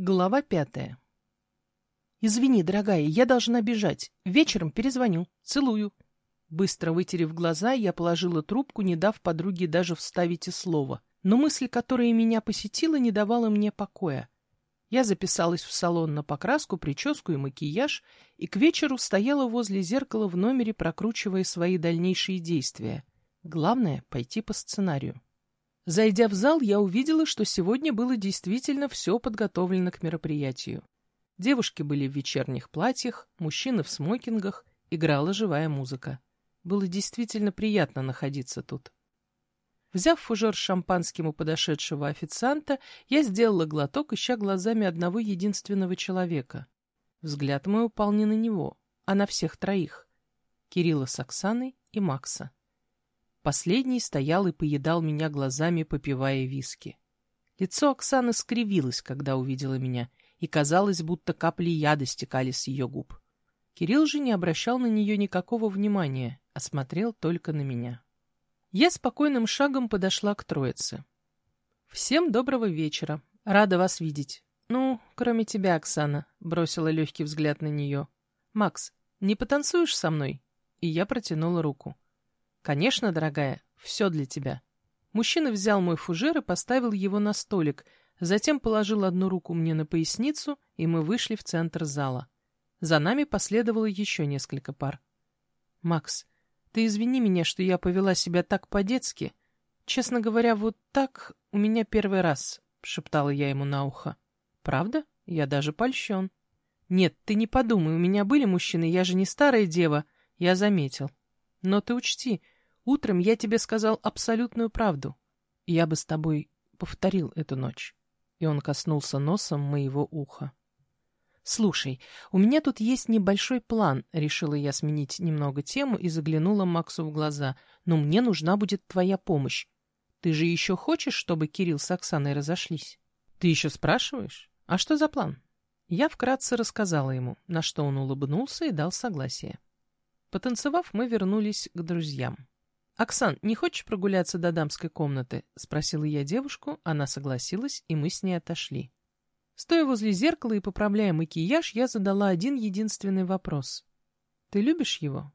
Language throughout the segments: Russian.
Глава пятая. «Извини, дорогая, я должна бежать. Вечером перезвоню. Целую». Быстро вытерев глаза, я положила трубку, не дав подруге даже вставить и слово. Но мысль, которая меня посетила, не давала мне покоя. Я записалась в салон на покраску, прическу и макияж, и к вечеру стояла возле зеркала в номере, прокручивая свои дальнейшие действия. Главное — пойти по сценарию. Зайдя в зал, я увидела, что сегодня было действительно все подготовлено к мероприятию. Девушки были в вечерних платьях, мужчины в смокингах, играла живая музыка. Было действительно приятно находиться тут. Взяв фужер с шампанским у подошедшего официанта, я сделала глоток, ища глазами одного единственного человека. Взгляд мой упал не на него, а на всех троих — Кирилла с Оксаной и Макса. Последний стоял и поедал меня глазами, попивая виски. Лицо Оксаны скривилось, когда увидела меня, и казалось, будто капли яда стекали с ее губ. Кирилл же не обращал на нее никакого внимания, а смотрел только на меня. Я спокойным шагом подошла к троице. «Всем доброго вечера. Рада вас видеть. Ну, кроме тебя, Оксана», — бросила легкий взгляд на нее. «Макс, не потанцуешь со мной?» И я протянула руку. «Конечно, дорогая, все для тебя». Мужчина взял мой фужер и поставил его на столик, затем положил одну руку мне на поясницу, и мы вышли в центр зала. За нами последовало еще несколько пар. «Макс, ты извини меня, что я повела себя так по-детски. Честно говоря, вот так у меня первый раз», — шептала я ему на ухо. «Правда? Я даже польщен». «Нет, ты не подумай, у меня были мужчины, я же не старая дева», — я заметил. «Но ты учти, — Утром я тебе сказал абсолютную правду. Я бы с тобой повторил эту ночь. И он коснулся носом моего уха. «Слушай, у меня тут есть небольшой план», — решила я сменить немного тему и заглянула Максу в глаза. «Но мне нужна будет твоя помощь. Ты же еще хочешь, чтобы Кирилл с Оксаной разошлись?» «Ты еще спрашиваешь? А что за план?» Я вкратце рассказала ему, на что он улыбнулся и дал согласие. Потанцевав, мы вернулись к друзьям. «Оксан, не хочешь прогуляться до дамской комнаты?» — спросила я девушку, она согласилась, и мы с ней отошли. Стоя возле зеркала и поправляя макияж, я задала один единственный вопрос. «Ты любишь его?»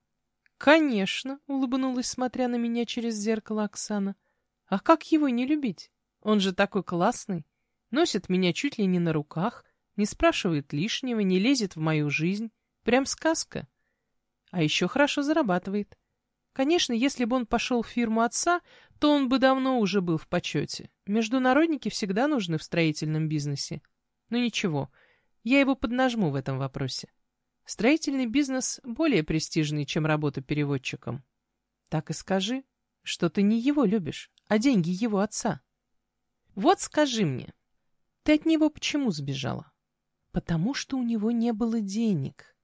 «Конечно», — улыбнулась, смотря на меня через зеркало Оксана. «А как его не любить? Он же такой классный. Носит меня чуть ли не на руках, не спрашивает лишнего, не лезет в мою жизнь. Прям сказка. А еще хорошо зарабатывает. Конечно, если бы он пошел в фирму отца, то он бы давно уже был в почете. Международники всегда нужны в строительном бизнесе. Но ничего, я его поднажму в этом вопросе. Строительный бизнес более престижный, чем работа переводчиком. Так и скажи, что ты не его любишь, а деньги его отца. Вот скажи мне, ты от него почему сбежала? Потому что у него не было денег.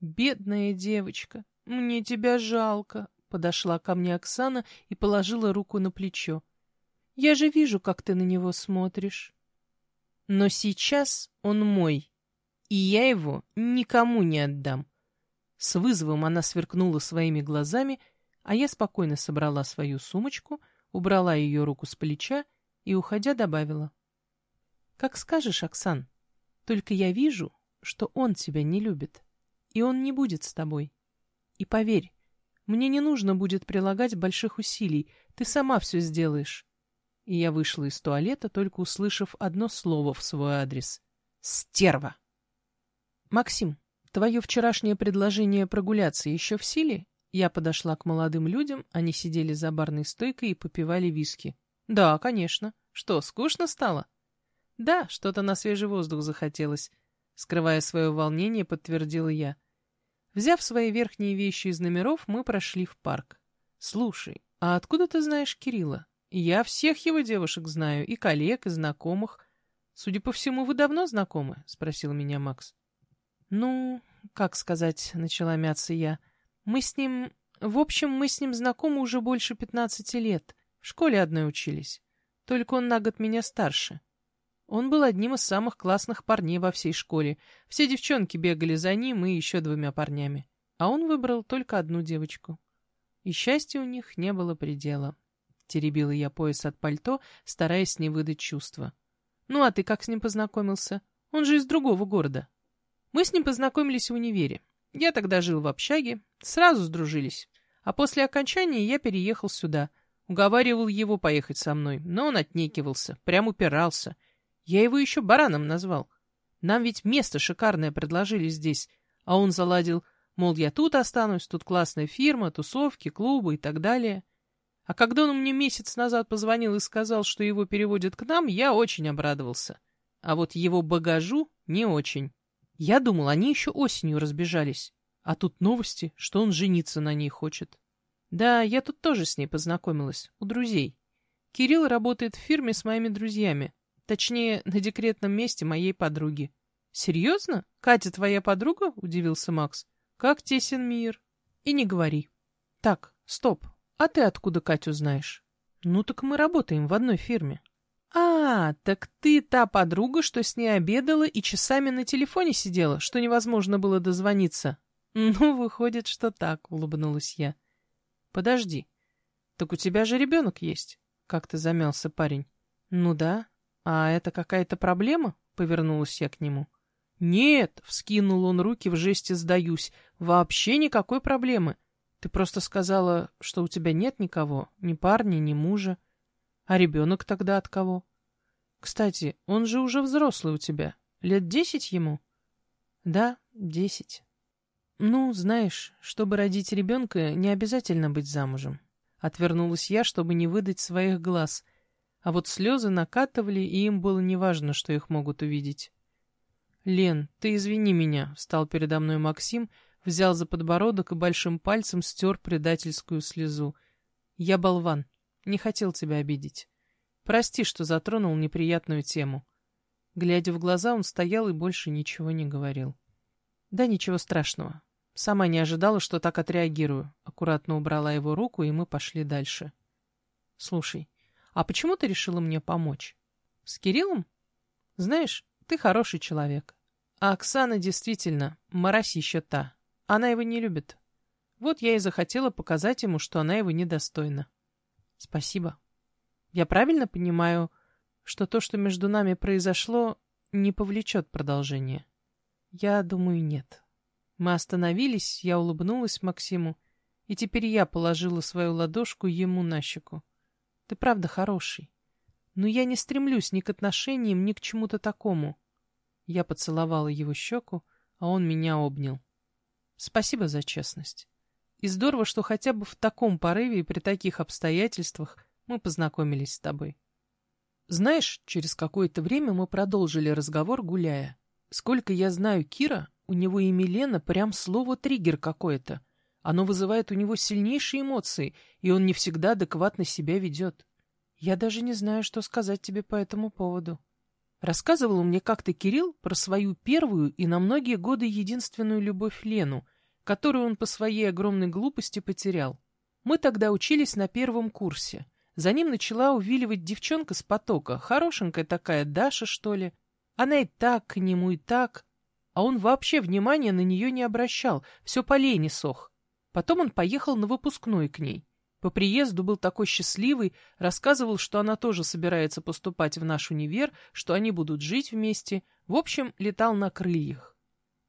Бедная девочка, мне тебя жалко, Подошла ко мне Оксана и положила руку на плечо. «Я же вижу, как ты на него смотришь. Но сейчас он мой, и я его никому не отдам». С вызовом она сверкнула своими глазами, а я спокойно собрала свою сумочку, убрала ее руку с плеча и, уходя, добавила. «Как скажешь, Оксан, только я вижу, что он тебя не любит, и он не будет с тобой. И поверь, мне не нужно будет прилагать больших усилий, ты сама все сделаешь. И я вышла из туалета, только услышав одно слово в свой адрес. Стерва! Максим, твое вчерашнее предложение прогуляться еще в силе? Я подошла к молодым людям, они сидели за барной стойкой и попивали виски. Да, конечно. Что, скучно стало? Да, что-то на свежий воздух захотелось. Скрывая свое волнение, подтвердила я. Взяв свои верхние вещи из номеров, мы прошли в парк. «Слушай, а откуда ты знаешь Кирилла? Я всех его девушек знаю, и коллег, и знакомых. Судя по всему, вы давно знакомы?» — спросил меня Макс. «Ну, как сказать», — начала мяться я. «Мы с ним... В общем, мы с ним знакомы уже больше пятнадцати лет. В школе одной учились. Только он на год меня старше. Он был одним из самых классных парней во всей школе. Все девчонки бегали за ним и еще двумя парнями. А он выбрал только одну девочку. И счастья у них не было предела. Теребила я пояс от пальто, стараясь не выдать чувства. «Ну а ты как с ним познакомился? Он же из другого города. Мы с ним познакомились в универе. Я тогда жил в общаге, сразу сдружились. А после окончания я переехал сюда. Уговаривал его поехать со мной, но он отнекивался, прям упирался. Я его еще бараном назвал. Нам ведь место шикарное предложили здесь, а он заладил, мол, я тут останусь, тут классная фирма, тусовки, клубы и так далее. А когда он мне месяц назад позвонил и сказал, что его переводят к нам, я очень обрадовался. А вот его багажу не очень. Я думал, они еще осенью разбежались. А тут новости, что он жениться на ней хочет. Да, я тут тоже с ней познакомилась, у друзей. Кирилл работает в фирме с моими друзьями. Точнее, на декретном месте моей подруги. «Серьезно? Катя твоя подруга?» — удивился Макс. «Как тесен мир?» «И не говори». «Так, стоп. А ты откуда Катю знаешь?» «Ну так мы работаем в одной фирме». «А, так ты та подруга, что с ней обедала и часами на телефоне сидела, что невозможно было дозвониться?» «Ну, выходит, что так», — улыбнулась я. «Подожди. Так у тебя же ребенок есть?» — как-то замялся парень. «Ну да. А это какая-то проблема?» — повернулась я к нему. «Нет», — вскинул он руки в жесте «сдаюсь», — «вообще никакой проблемы. Ты просто сказала, что у тебя нет никого, ни парня, ни мужа. А ребенок тогда от кого? Кстати, он же уже взрослый у тебя. Лет десять ему? Да, десять. Ну, знаешь, чтобы родить ребенка, не обязательно быть замужем. Отвернулась я, чтобы не выдать своих глаз. А вот слезы накатывали, и им было неважно, что их могут увидеть. «Лен, ты извини меня», — встал передо мной Максим, — взял за подбородок и большим пальцем стер предательскую слезу. «Я болван. Не хотел тебя обидеть. Прости, что затронул неприятную тему». Глядя в глаза, он стоял и больше ничего не говорил. «Да ничего страшного. Сама не ожидала, что так отреагирую». Аккуратно убрала его руку, и мы пошли дальше. «Слушай, а почему ты решила мне помочь? С Кириллом? Знаешь, ты хороший человек. А Оксана действительно морась еще та. Она его не любит. Вот я и захотела показать ему, что она его недостойна. Спасибо. Я правильно понимаю, что то, что между нами произошло, не повлечет продолжения? Я думаю, нет. Мы остановились, я улыбнулась Максиму, и теперь я положила свою ладошку ему на щеку. Ты правда хороший. Но я не стремлюсь ни к отношениям, ни к чему-то такому. Я поцеловала его щеку, а он меня обнял. Спасибо за честность. И здорово, что хотя бы в таком порыве и при таких обстоятельствах мы познакомились с тобой. Знаешь, через какое-то время мы продолжили разговор, гуляя. Сколько я знаю Кира, у него и Милена прям слово «триггер» какое-то. Оно вызывает у него сильнейшие эмоции, и он не всегда адекватно себя ведет. Я даже не знаю, что сказать тебе по этому поводу. Рассказывал мне как-то Кирилл про свою первую и на многие годы единственную любовь Лену, которую он по своей огромной глупости потерял. Мы тогда учились на первом курсе. За ним начала увиливать девчонка с потока, хорошенькая такая Даша, что ли. Она и так к нему, и так. А он вообще внимания на нее не обращал, все по лени сох. Потом он поехал на выпускной к ней. По приезду был такой счастливый, рассказывал, что она тоже собирается поступать в наш универ, что они будут жить вместе. В общем, летал на крыльях.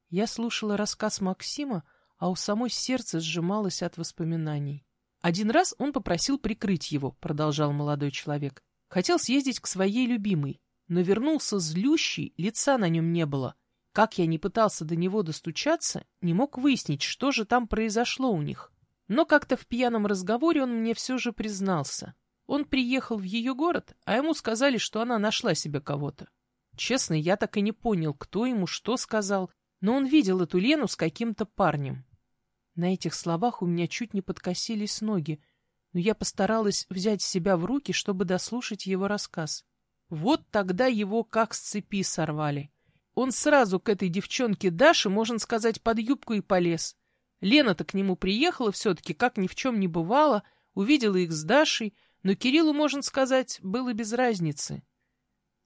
Я слушала рассказ Максима, а у самой сердце сжималось от воспоминаний. Один раз он попросил прикрыть его, продолжал молодой человек. Хотел съездить к своей любимой, но вернулся злющий, лица на нем не было. Как я не пытался до него достучаться, не мог выяснить, что же там произошло у них. Но как-то в пьяном разговоре он мне все же признался. Он приехал в ее город, а ему сказали, что она нашла себе кого-то. Честно, я так и не понял, кто ему что сказал, но он видел эту Лену с каким-то парнем. На этих словах у меня чуть не подкосились ноги, но я постаралась взять себя в руки, чтобы дослушать его рассказ. Вот тогда его как с цепи сорвали. Он сразу к этой девчонке Даше, можно сказать, под юбку и полез. Лена-то к нему приехала все-таки, как ни в чем не бывало, увидела их с Дашей, но Кириллу, можно сказать, было без разницы.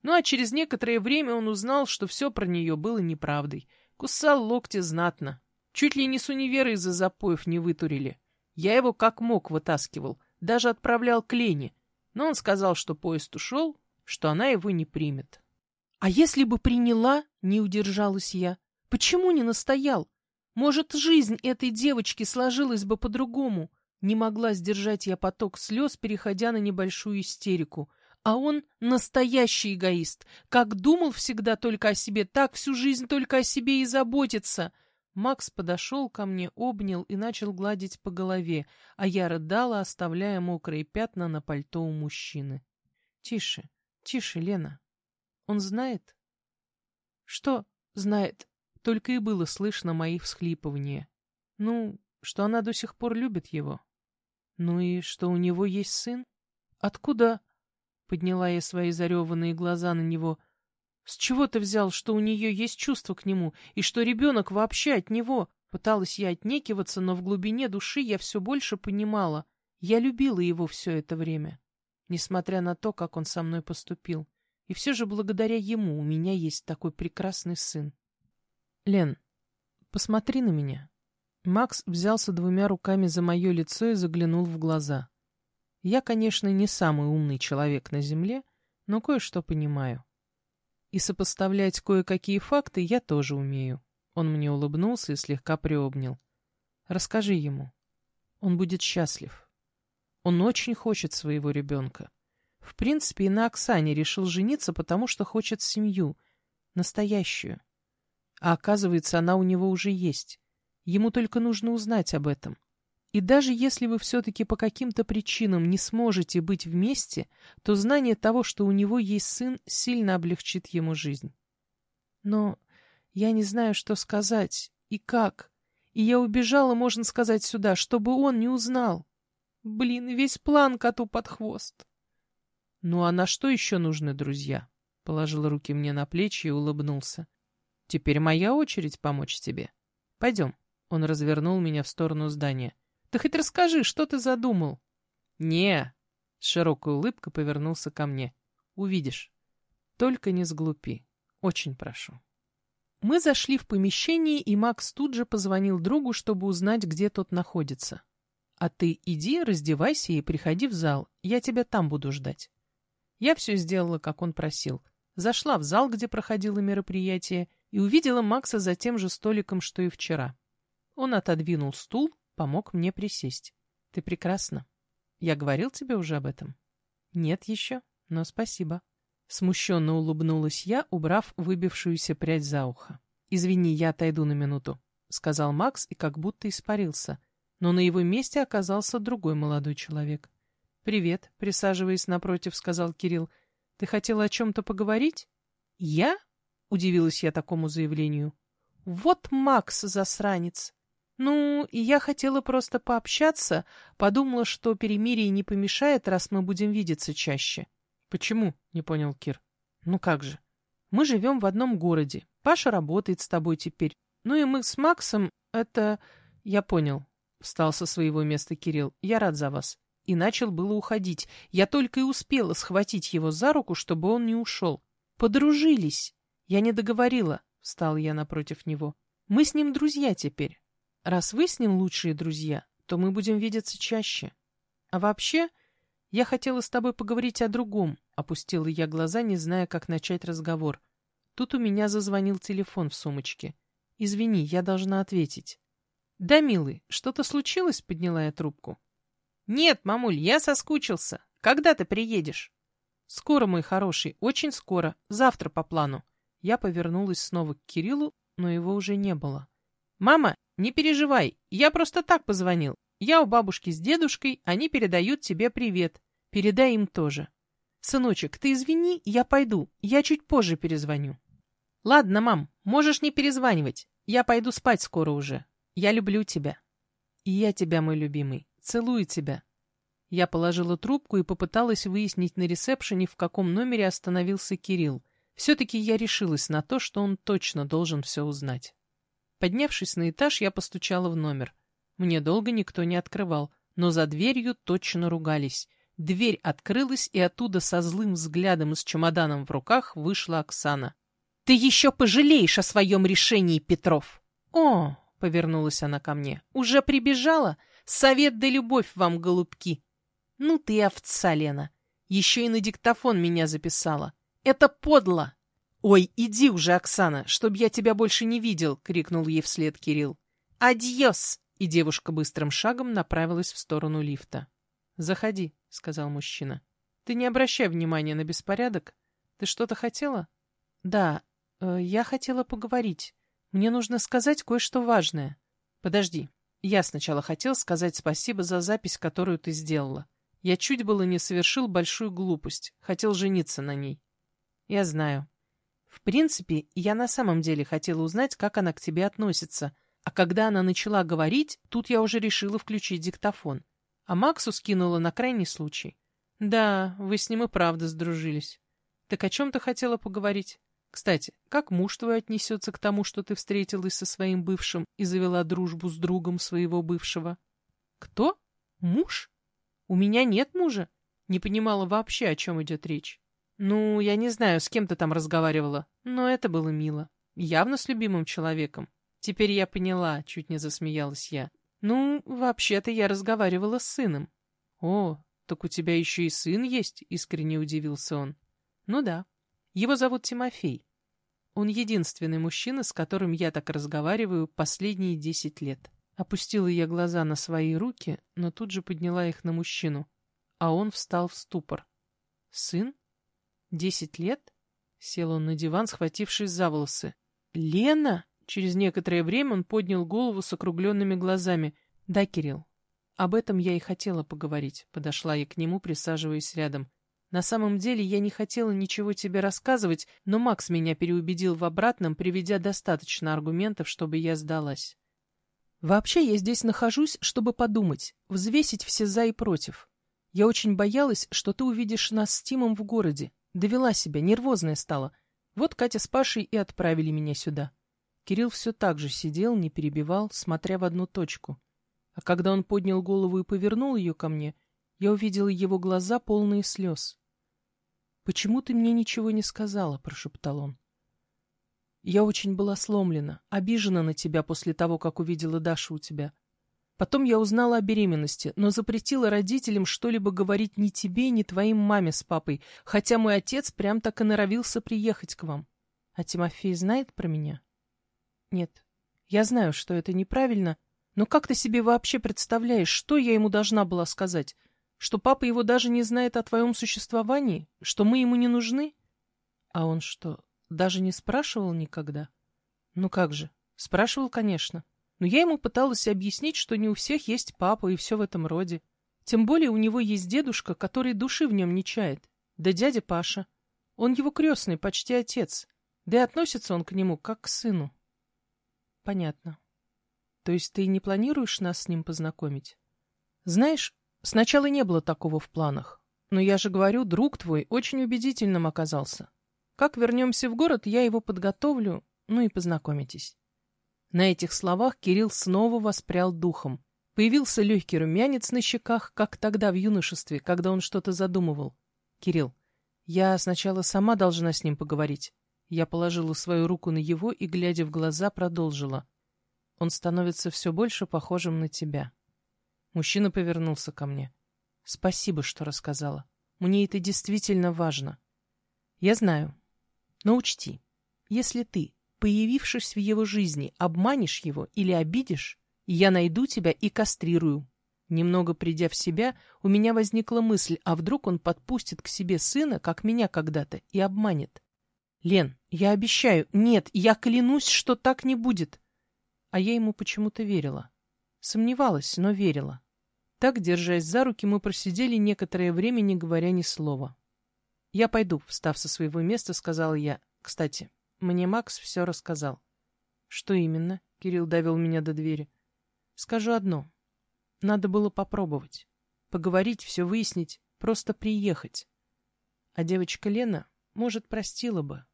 Ну а через некоторое время он узнал, что все про нее было неправдой. Кусал локти знатно, Чуть ли не с универа из-за запоев не вытурили. Я его как мог вытаскивал, даже отправлял к Лене, но он сказал, что поезд ушел, что она его не примет. А если бы приняла, не удержалась я. Почему не настоял? Может, жизнь этой девочки сложилась бы по-другому? Не могла сдержать я поток слез, переходя на небольшую истерику. А он настоящий эгоист. Как думал всегда только о себе, так всю жизнь только о себе и заботится. Макс подошел ко мне, обнял и начал гладить по голове, а я рыдала, оставляя мокрые пятна на пальто у мужчины. — Тише, тише, Лена. Он знает? — Что знает? Только и было слышно мои всхлипывания. Ну, что она до сих пор любит его. Ну и что у него есть сын? Откуда? Подняла я свои зареванные глаза на него. С чего ты взял, что у нее есть чувство к нему, и что ребенок вообще от него? Пыталась я отнекиваться, но в глубине души я все больше понимала. Я любила его все это время, несмотря на то, как он со мной поступил. И все же благодаря ему у меня есть такой прекрасный сын. Лен, посмотри на меня. Макс взялся двумя руками за мое лицо и заглянул в глаза. Я, конечно, не самый умный человек на Земле, но кое-что понимаю. И сопоставлять кое-какие факты я тоже умею. Он мне улыбнулся и слегка приобнял. Расскажи ему. Он будет счастлив. Он очень хочет своего ребенка. В принципе, и на Оксане решил жениться, потому что хочет семью. Настоящую. А оказывается, она у него уже есть. Ему только нужно узнать об этом. И даже если вы все-таки по каким-то причинам не сможете быть вместе, то знание того, что у него есть сын, сильно облегчит ему жизнь. Но я не знаю, что сказать и как. И я убежала, можно сказать, сюда, чтобы он не узнал. Блин, весь план коту под хвост. Ну а на что еще нужны друзья? Положил руки мне на плечи и улыбнулся. Теперь моя очередь помочь тебе. Пойдем. Он развернул меня в сторону здания. «Да хоть расскажи, что ты задумал?» «Не!» — с широкой улыбкой повернулся ко мне. «Увидишь. Только не сглупи. Очень прошу». Мы зашли в помещение, и Макс тут же позвонил другу, чтобы узнать, где тот находится. «А ты иди, раздевайся и приходи в зал. Я тебя там буду ждать». Я все сделала, как он просил. Зашла в зал, где проходило мероприятие, и увидела Макса за тем же столиком, что и вчера. Он отодвинул стул, помог мне присесть. Ты прекрасна. Я говорил тебе уже об этом? Нет еще, но спасибо. Смущенно улыбнулась я, убрав выбившуюся прядь за ухо. «Извини, я отойду на минуту», — сказал Макс и как будто испарился. Но на его месте оказался другой молодой человек. «Привет», — присаживаясь напротив, сказал Кирилл. «Ты хотела о чем-то поговорить?» «Я?» — удивилась я такому заявлению. «Вот Макс, засранец! Ну, я хотела просто пообщаться, подумала, что перемирие не помешает, раз мы будем видеться чаще. Почему? Не понял Кир. Ну как же? Мы живем в одном городе. Паша работает с тобой теперь. Ну и мы с Максом, это... Я понял. Встал со своего места Кирилл. Я рад за вас. И начал было уходить. Я только и успела схватить его за руку, чтобы он не ушел. Подружились. Я не договорила. Встал я напротив него. Мы с ним друзья теперь. Раз вы с ним лучшие друзья, то мы будем видеться чаще. А вообще, я хотела с тобой поговорить о другом, опустила я глаза, не зная, как начать разговор. Тут у меня зазвонил телефон в сумочке. Извини, я должна ответить. Да, милый, что-то случилось? Подняла я трубку. Нет, мамуль, я соскучился. Когда ты приедешь? Скоро, мой хороший, очень скоро. Завтра по плану. Я повернулась снова к Кириллу, но его уже не было. Мама, «Не переживай, я просто так позвонил. Я у бабушки с дедушкой, они передают тебе привет. Передай им тоже. Сыночек, ты извини, я пойду, я чуть позже перезвоню». «Ладно, мам, можешь не перезванивать. Я пойду спать скоро уже. Я люблю тебя». «И я тебя, мой любимый. Целую тебя». Я положила трубку и попыталась выяснить на ресепшене, в каком номере остановился Кирилл. Все-таки я решилась на то, что он точно должен все узнать. Поднявшись на этаж, я постучала в номер. Мне долго никто не открывал, но за дверью точно ругались. Дверь открылась, и оттуда со злым взглядом и с чемоданом в руках вышла Оксана. «Ты еще пожалеешь о своем решении, Петров!» «О!» — повернулась она ко мне. «Уже прибежала? Совет да любовь вам, голубки!» «Ну ты овца, Лена! Еще и на диктофон меня записала. Это подло!» «Ой, иди уже, Оксана, чтоб я тебя больше не видел!» — крикнул ей вслед Кирилл. «Адьос!» И девушка быстрым шагом направилась в сторону лифта. «Заходи», — сказал мужчина. «Ты не обращай внимания на беспорядок. Ты что-то хотела?» «Да, э, я хотела поговорить. Мне нужно сказать кое-что важное». «Подожди. Я сначала хотел сказать спасибо за запись, которую ты сделала. Я чуть было не совершил большую глупость. Хотел жениться на ней». «Я знаю. В принципе, я на самом деле хотела узнать, как она к тебе относится. А когда она начала говорить, тут я уже решила включить диктофон. А Максу скинула на крайний случай. Да, вы с ним и правда сдружились. Так о чем ты хотела поговорить? Кстати, как муж твой отнесется к тому, что ты встретилась со своим бывшим и завела дружбу с другом своего бывшего? Кто? Муж? У меня нет мужа. Не понимала вообще, о чем идет речь. Ну, я не знаю, с кем ты там разговаривала, но это было мило. Явно с любимым человеком. Теперь я поняла, чуть не засмеялась я. Ну, вообще-то я разговаривала с сыном. О, так у тебя еще и сын есть? Искренне удивился он. Ну да. Его зовут Тимофей. Он единственный мужчина, с которым я так разговариваю последние десять лет. Опустила я глаза на свои руки, но тут же подняла их на мужчину. А он встал в ступор. Сын? Десять лет? Сел он на диван, схватившись за волосы. Лена? Через некоторое время он поднял голову с округленными глазами. «Да, Кирилл, об этом я и хотела поговорить», — подошла я к нему, присаживаясь рядом. «На самом деле я не хотела ничего тебе рассказывать, но Макс меня переубедил в обратном, приведя достаточно аргументов, чтобы я сдалась. Вообще я здесь нахожусь, чтобы подумать, взвесить все «за» и «против». Я очень боялась, что ты увидишь нас с Тимом в городе. Довела себя, нервозная стала. Вот Катя с Пашей и отправили меня сюда. Кирилл все так же сидел, не перебивал, смотря в одну точку. А когда он поднял голову и повернул ее ко мне, я увидела его глаза, полные слез. «Почему ты мне ничего не сказала?» — прошептал он. «Я очень была сломлена, обижена на тебя после того, как увидела Дашу у тебя. Потом я узнала о беременности, но запретила родителям что-либо говорить ни тебе, ни твоим маме с папой, хотя мой отец прям так и норовился приехать к вам. А Тимофей знает про меня?» Нет, я знаю, что это неправильно, но как ты себе вообще представляешь, что я ему должна была сказать? Что папа его даже не знает о твоем существовании? Что мы ему не нужны? А он что, даже не спрашивал никогда? Ну как же, спрашивал, конечно. Но я ему пыталась объяснить, что не у всех есть папа и все в этом роде. Тем более у него есть дедушка, который души в нем не чает. Да дядя Паша. Он его крестный, почти отец. Да и относится он к нему, как к сыну. Понятно. То есть ты не планируешь нас с ним познакомить? Знаешь, сначала не было такого в планах. Но я же говорю, друг твой очень убедительным оказался. Как вернемся в город, я его подготовлю, ну и познакомитесь. На этих словах Кирилл снова воспрял духом. Появился легкий румянец на щеках, как тогда в юношестве, когда он что-то задумывал. Кирилл, я сначала сама должна с ним поговорить. Я положила свою руку на его и, глядя в глаза, продолжила. Он становится все больше похожим на тебя. Мужчина повернулся ко мне. Спасибо, что рассказала. Мне это действительно важно. Я знаю. Но учти, если ты, появившись в его жизни, обманешь его или обидишь, я найду тебя и кастрирую. Немного придя в себя, у меня возникла мысль, а вдруг он подпустит к себе сына, как меня когда-то, и обманет. Лен, я обещаю, нет, я клянусь, что так не будет. А я ему почему-то верила. Сомневалась, но верила. Так, держась за руки, мы просидели некоторое время, не говоря ни слова. «Я пойду», — встав со своего места, сказала я. «Кстати, мне Макс все рассказал». «Что именно?» — Кирилл довел меня до двери. «Скажу одно. Надо было попробовать. Поговорить, все выяснить, просто приехать. А девочка Лена, может, простила бы.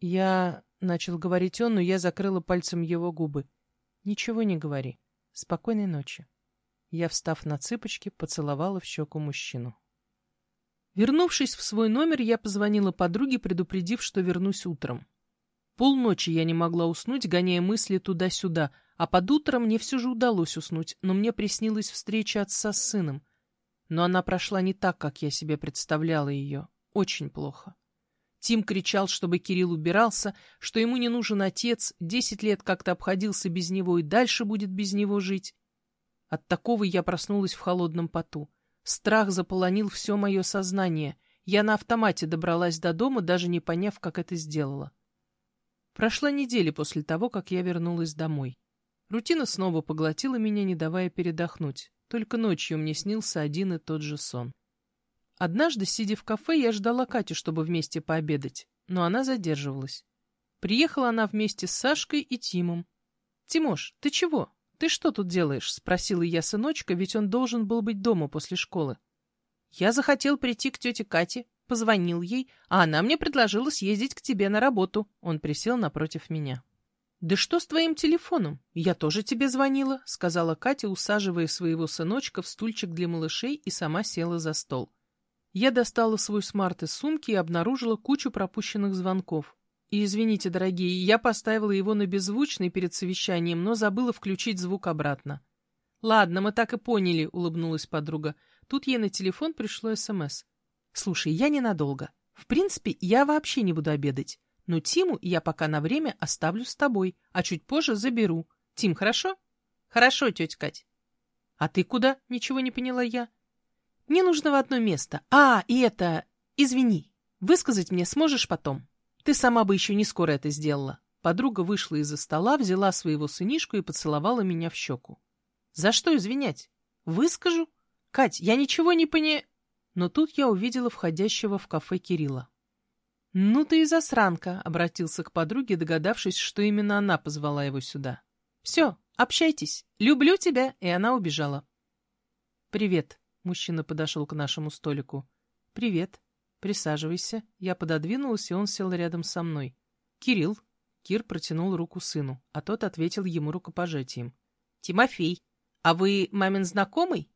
Я... — начал говорить он, но я закрыла пальцем его губы. Ничего не говори. Спокойной ночи. Я, встав на цыпочки, поцеловала в щеку мужчину. Вернувшись в свой номер, я позвонила подруге, предупредив, что вернусь утром. Полночи я не могла уснуть, гоняя мысли туда-сюда, а под утро мне все же удалось уснуть, но мне приснилась встреча отца с сыном. Но она прошла не так, как я себе представляла ее. Очень плохо. Тим кричал, чтобы Кирилл убирался, что ему не нужен отец, десять лет как-то обходился без него и дальше будет без него жить. От такого я проснулась в холодном поту. Страх заполонил все мое сознание. Я на автомате добралась до дома, даже не поняв, как это сделала. Прошла неделя после того, как я вернулась домой. Рутина снова поглотила меня, не давая передохнуть. Только ночью мне снился один и тот же сон. Однажды, сидя в кафе, я ждала Катю, чтобы вместе пообедать, но она задерживалась. Приехала она вместе с Сашкой и Тимом. «Тимош, ты чего? Ты что тут делаешь?» — спросила я сыночка, ведь он должен был быть дома после школы. «Я захотел прийти к тете Кате, позвонил ей, а она мне предложила съездить к тебе на работу». Он присел напротив меня. «Да что с твоим телефоном? Я тоже тебе звонила», — сказала Катя, усаживая своего сыночка в стульчик для малышей и сама села за стол. Я достала свой смарт из сумки и обнаружила кучу пропущенных звонков. И извините, дорогие, я поставила его на беззвучный перед совещанием, но забыла включить звук обратно. «Ладно, мы так и поняли», — улыбнулась подруга. Тут ей на телефон пришло СМС. «Слушай, я ненадолго. В принципе, я вообще не буду обедать. Но Тиму я пока на время оставлю с тобой, а чуть позже заберу. Тим, хорошо?» «Хорошо, тетя Кать». «А ты куда?» — ничего не поняла я. Мне нужно в одно место. А, и это... Извини, высказать мне сможешь потом? Ты сама бы еще не скоро это сделала. Подруга вышла из-за стола, взяла своего сынишку и поцеловала меня в щеку. За что извинять? Выскажу? Кать, я ничего не поне... Но тут я увидела входящего в кафе Кирилла. «Ну ты и засранка», — обратился к подруге, догадавшись, что именно она позвала его сюда. «Все, общайтесь. Люблю тебя», — и она убежала. «Привет», Мужчина подошел к нашему столику. «Привет. Присаживайся». Я пододвинулась, и он сел рядом со мной. «Кирилл». Кир протянул руку сыну, а тот ответил ему рукопожатием. «Тимофей, а вы мамин знакомый?»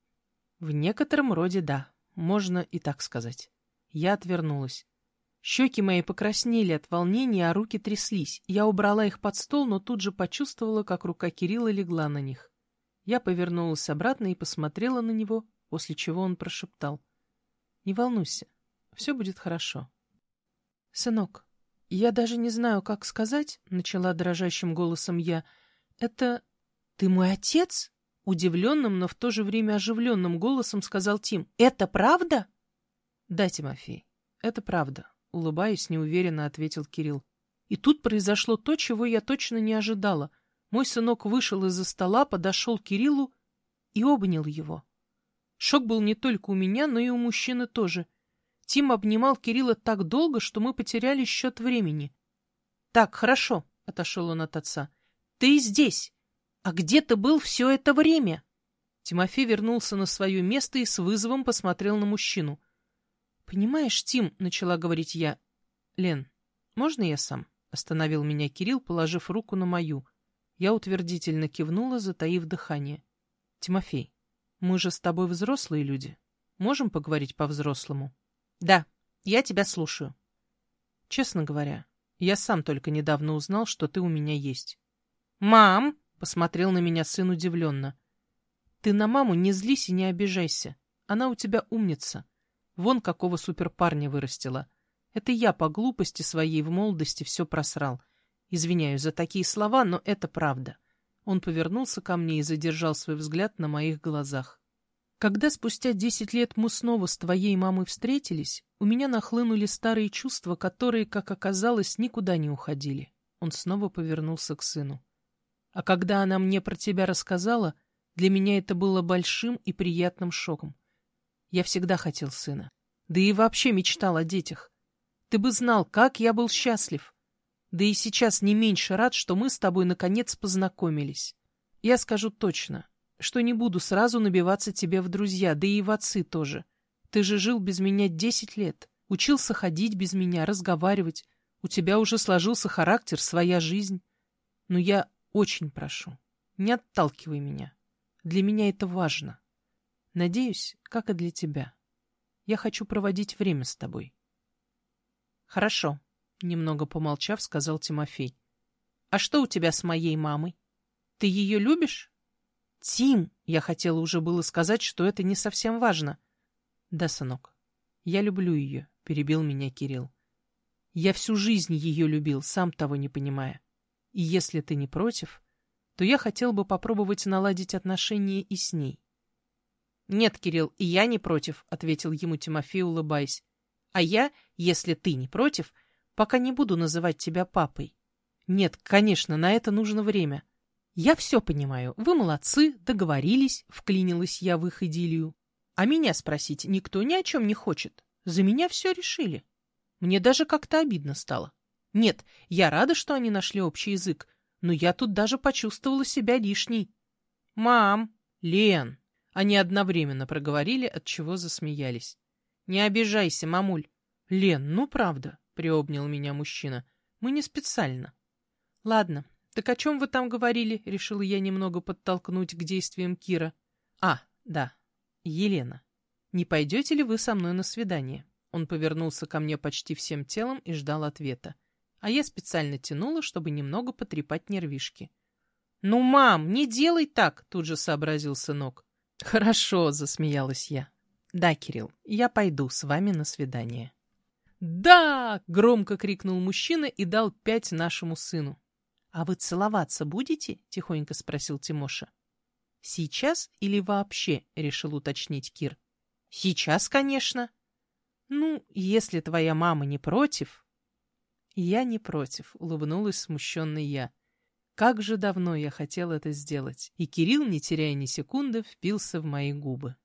«В некотором роде да. Можно и так сказать». Я отвернулась. Щеки мои покраснели от волнения, а руки тряслись. Я убрала их под стол, но тут же почувствовала, как рука Кирилла легла на них. Я повернулась обратно и посмотрела на него, после чего он прошептал. «Не волнуйся, все будет хорошо». «Сынок, я даже не знаю, как сказать», — начала дрожащим голосом я. «Это... ты мой отец?» Удивленным, но в то же время оживленным голосом сказал Тим. «Это правда?» «Да, Тимофей, это правда», — улыбаясь, неуверенно ответил Кирилл. И тут произошло то, чего я точно не ожидала. Мой сынок вышел из-за стола, подошел к Кириллу и обнял его. Шок был не только у меня, но и у мужчины тоже. Тим обнимал Кирилла так долго, что мы потеряли счет времени. — Так, хорошо, — отошел он от отца. — Ты здесь. А где ты был все это время? Тимофей вернулся на свое место и с вызовом посмотрел на мужчину. — Понимаешь, Тим, — начала говорить я. — Лен, можно я сам? — остановил меня Кирилл, положив руку на мою. Я утвердительно кивнула, затаив дыхание. — Тимофей, мы же с тобой взрослые люди. Можем поговорить по-взрослому? Да, я тебя слушаю. Честно говоря, я сам только недавно узнал, что ты у меня есть. Мам! Посмотрел на меня сын удивленно. Ты на маму не злись и не обижайся. Она у тебя умница. Вон какого суперпарня вырастила. Это я по глупости своей в молодости все просрал. Извиняюсь за такие слова, но это правда. Он повернулся ко мне и задержал свой взгляд на моих глазах. Когда спустя десять лет мы снова с твоей мамой встретились, у меня нахлынули старые чувства, которые, как оказалось, никуда не уходили. Он снова повернулся к сыну. А когда она мне про тебя рассказала, для меня это было большим и приятным шоком. Я всегда хотел сына. Да и вообще мечтал о детях. Ты бы знал, как я был счастлив. Да и сейчас не меньше рад, что мы с тобой наконец познакомились. Я скажу точно, что не буду сразу набиваться тебе в друзья, да и в отцы тоже. Ты же жил без меня десять лет, учился ходить без меня, разговаривать. У тебя уже сложился характер, своя жизнь. Но я очень прошу, не отталкивай меня. Для меня это важно. Надеюсь, как и для тебя. Я хочу проводить время с тобой. Хорошо, Немного помолчав, сказал Тимофей. «А что у тебя с моей мамой? Ты ее любишь?» «Тим!» — я хотела уже было сказать, что это не совсем важно. «Да, сынок, я люблю ее», — перебил меня Кирилл. Я всю жизнь ее любил, сам того не понимая. И если ты не против, то я хотел бы попробовать наладить отношения и с ней. «Нет, Кирилл, и я не против», — ответил ему Тимофей, улыбаясь. «А я, если ты не против, пока не буду называть тебя папой. Нет, конечно, на это нужно время. Я все понимаю. Вы молодцы, договорились, вклинилась я в их идиллию. А меня спросить никто ни о чем не хочет. За меня все решили. Мне даже как-то обидно стало. Нет, я рада, что они нашли общий язык, но я тут даже почувствовала себя лишней. «Мам! Лен!» Они одновременно проговорили, от чего засмеялись. «Не обижайся, мамуль!» «Лен, ну правда!» — приобнял меня мужчина. «Мы не специально». «Ладно, так о чем вы там говорили?» — решила я немного подтолкнуть к действиям Кира. «А, да, Елена, не пойдете ли вы со мной на свидание?» Он повернулся ко мне почти всем телом и ждал ответа. А я специально тянула, чтобы немного потрепать нервишки. «Ну, мам, не делай так!» — тут же сообразил сынок. «Хорошо», — засмеялась я. «Да, Кирилл, я пойду с вами на свидание». «Да!» — громко крикнул мужчина и дал пять нашему сыну. «А вы целоваться будете?» — тихонько спросил Тимоша. «Сейчас или вообще?» — решил уточнить Кир. «Сейчас, конечно». «Ну, если твоя мама не против...» «Я не против», — улыбнулась смущенной я. Как же давно я хотел это сделать, и Кирилл, не теряя ни секунды, впился в мои губы.